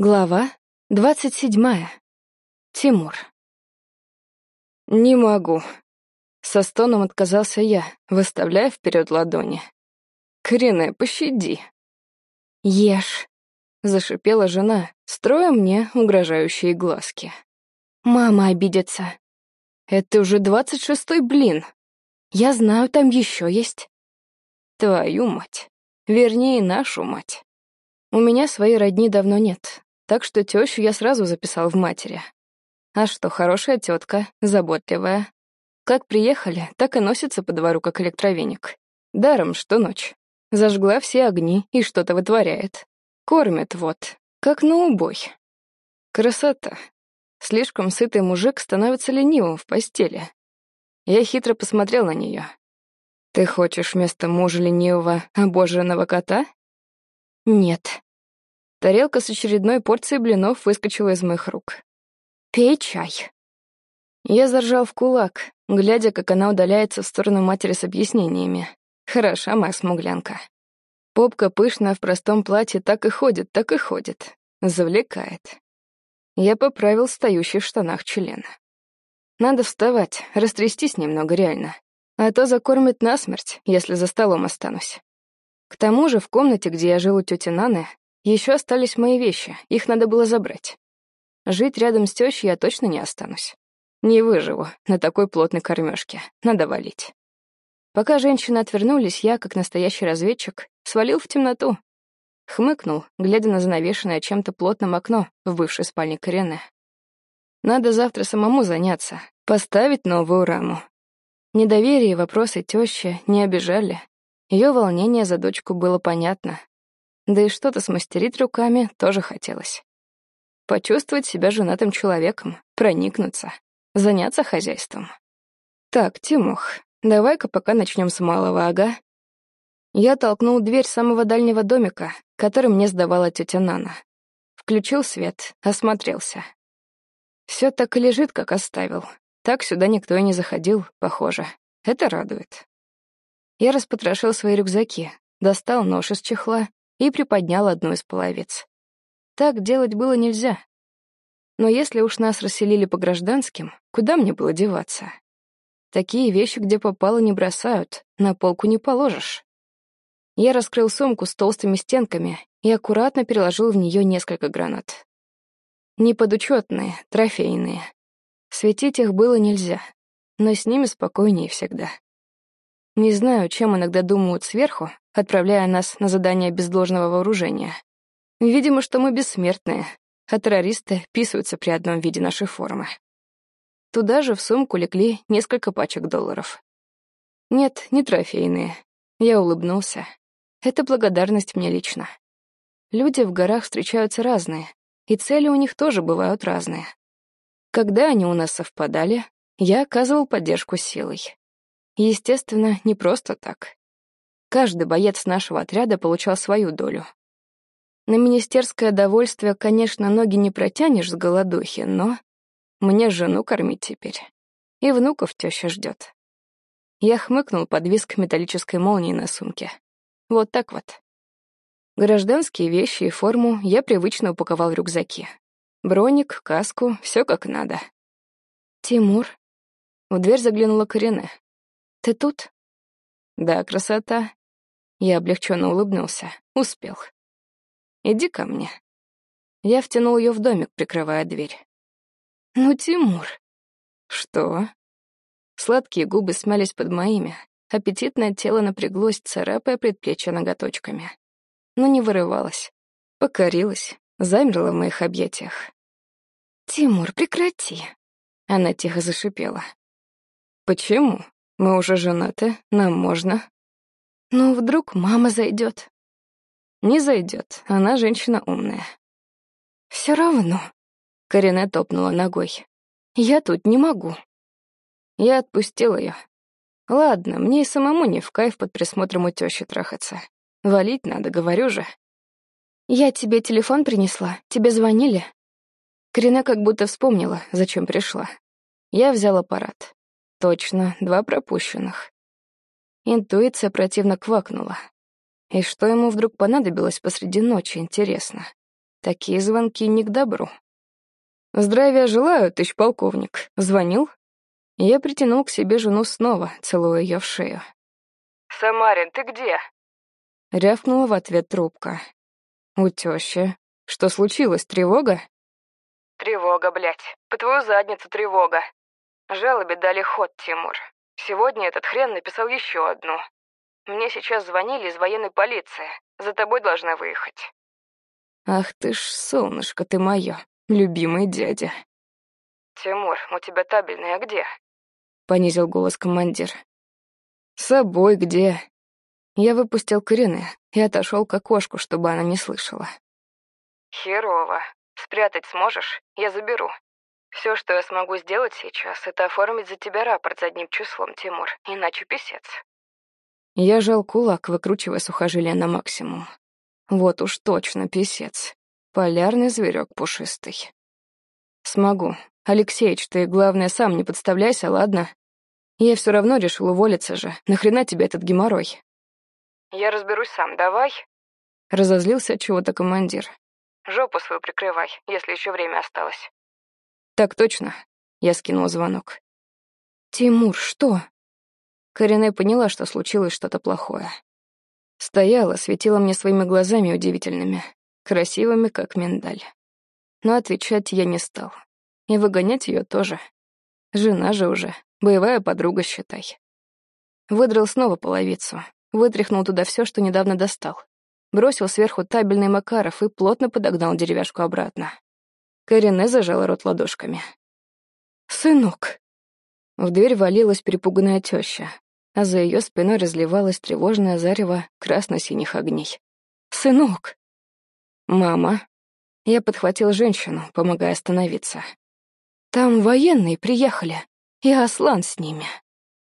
Глава двадцать седьмая. Тимур. «Не могу». Со стоном отказался я, выставляя вперед ладони. «Корене, пощади». «Ешь», — зашипела жена, строя мне угрожающие глазки. «Мама обидится». «Это уже двадцать шестой блин». «Я знаю, там еще есть». «Твою мать. Вернее, нашу мать». У меня своей родни давно нет, так что тещу я сразу записал в матери. А что, хорошая тетка, заботливая. Как приехали, так и носится по двору, как электровеник. Даром, что ночь. Зажгла все огни и что-то вытворяет. Кормит вот, как на убой. Красота. Слишком сытый мужик становится ленивым в постели. Я хитро посмотрел на нее. «Ты хочешь вместо мужа ленивого обожженного кота?» «Нет», Тарелка с очередной порцией блинов выскочила из моих рук. «Пей чай». Я заржал в кулак, глядя, как она удаляется в сторону матери с объяснениями. Хороша моя смуглянка. Попка пышная в простом платье так и ходит, так и ходит. Завлекает. Я поправил стоящий в штанах член. Надо вставать, растрястись немного реально. А то закормят насмерть, если за столом останусь. К тому же в комнате, где я жил у тети Наны, еще остались мои вещи, их надо было забрать. Жить рядом с тещей я точно не останусь. Не выживу на такой плотной кормежке. Надо валить. Пока женщины отвернулись, я, как настоящий разведчик, свалил в темноту. Хмыкнул, глядя на занавешенное чем-то плотным окно в бывшей спальне Корены. Надо завтра самому заняться, поставить новую раму. Недоверие и вопросы тещи не обижали. Ее волнение за дочку было понятно. Да и что-то смастерить руками тоже хотелось. Почувствовать себя женатым человеком, проникнуться, заняться хозяйством. Так, Тимох, давай-ка пока начнем с малого, ага. Я толкнул дверь самого дальнего домика, который мне сдавала тетя Нана. Включил свет, осмотрелся. Все так и лежит, как оставил. Так сюда никто и не заходил, похоже. Это радует. Я распотрошил свои рюкзаки, достал нож из чехла и приподнял одну из половиц. Так делать было нельзя. Но если уж нас расселили по гражданским, куда мне было деваться? Такие вещи, где попало, не бросают, на полку не положишь. Я раскрыл сумку с толстыми стенками и аккуратно переложил в нее несколько гранат. Неподучетные, трофейные. Светить их было нельзя, но с ними спокойнее всегда. Не знаю, чем иногда думают сверху, отправляя нас на задание без должного вооружения. Видимо, что мы бессмертные, а террористы писаются при одном виде нашей формы. Туда же в сумку легли несколько пачек долларов. Нет, не трофейные. Я улыбнулся. Это благодарность мне лично. Люди в горах встречаются разные, и цели у них тоже бывают разные. Когда они у нас совпадали, я оказывал поддержку силой. Естественно, не просто так. Каждый боец нашего отряда получал свою долю. На министерское довольствие, конечно, ноги не протянешь с голодухи, но мне жену кормить теперь. И внуков теща ждет. Я хмыкнул под виск металлической молнии на сумке. Вот так вот. Гражданские вещи и форму я привычно упаковал в рюкзаки. Броник, каску, все как надо. «Тимур?» В дверь заглянула Корене. «Ты тут?» «Да, красота. Я облегченно улыбнулся. Успел. «Иди ко мне». Я втянул ее в домик, прикрывая дверь. «Ну, Тимур». «Что?» Сладкие губы смялись под моими. Аппетитное тело напряглось, царапая предплечья ноготочками. Но не вырывалась. Покорилась, замерла в моих объятиях. «Тимур, прекрати!» Она тихо зашипела. «Почему? Мы уже женаты, нам можно». Ну, вдруг мама зайдет. Не зайдет, она женщина умная. Все равно. Корене топнула ногой. Я тут не могу. Я отпустил ее. Ладно, мне и самому не в кайф под присмотром у тещи трахаться. Валить надо, говорю же. Я тебе телефон принесла, тебе звонили? Корене как будто вспомнила, зачем пришла. Я взял аппарат. Точно, два пропущенных. Интуиция противно квакнула. И что ему вдруг понадобилось посреди ночи, интересно? Такие звонки не к добру. «Здравия желаю, тысяч полковник. Звонил?» Я притянул к себе жену снова, целуя ее в шею. «Самарин, ты где?» Рявкнула в ответ трубка. «У тещи. Что случилось, тревога?» «Тревога, блядь. По твою задницу тревога. Жалобе дали ход, Тимур. Сегодня этот хрен написал еще одну. Мне сейчас звонили из военной полиции. За тобой должна выехать». «Ах ты ж, солнышко ты мое, любимый дядя». «Тимур, у тебя табельная где?» — понизил голос командир. «С собой где?» Я выпустил Корены и отошел к окошку, чтобы она не слышала. «Херово. Спрятать сможешь? Я заберу. Все, что я смогу сделать сейчас, это оформить за тебя рапорт задним числом, Тимур, иначе писец». Я жал кулак, выкручивая сухожилие на максимум. Вот уж точно писец. Полярный зверек пушистый. Смогу. Алексеич, ты, главное, сам не подставляйся, ладно? Я все равно решил уволиться же. Нахрена тебе этот геморрой? Я разберусь сам, давай. Разозлился от чего-то командир. Жопу свою прикрывай, если еще время осталось. Так точно. Я скинул звонок. Тимур, что? Корене поняла, что случилось что-то плохое. Стояла, светила мне своими глазами удивительными, красивыми, как миндаль. Но отвечать я не стал. И выгонять ее тоже. Жена же уже, боевая подруга, считай. Выдрал снова половицу, вытряхнул туда все, что недавно достал. Бросил сверху табельный Макаров и плотно подогнал деревяшку обратно. Корене зажала рот ладошками. «Сынок!» В дверь валилась перепуганная теща, а за ее спиной разливалось тревожное зарево красно-синих огней. «Сынок!» «Мама!» Я подхватил женщину, помогая остановиться. «Там военные приехали, и Аслан с ними».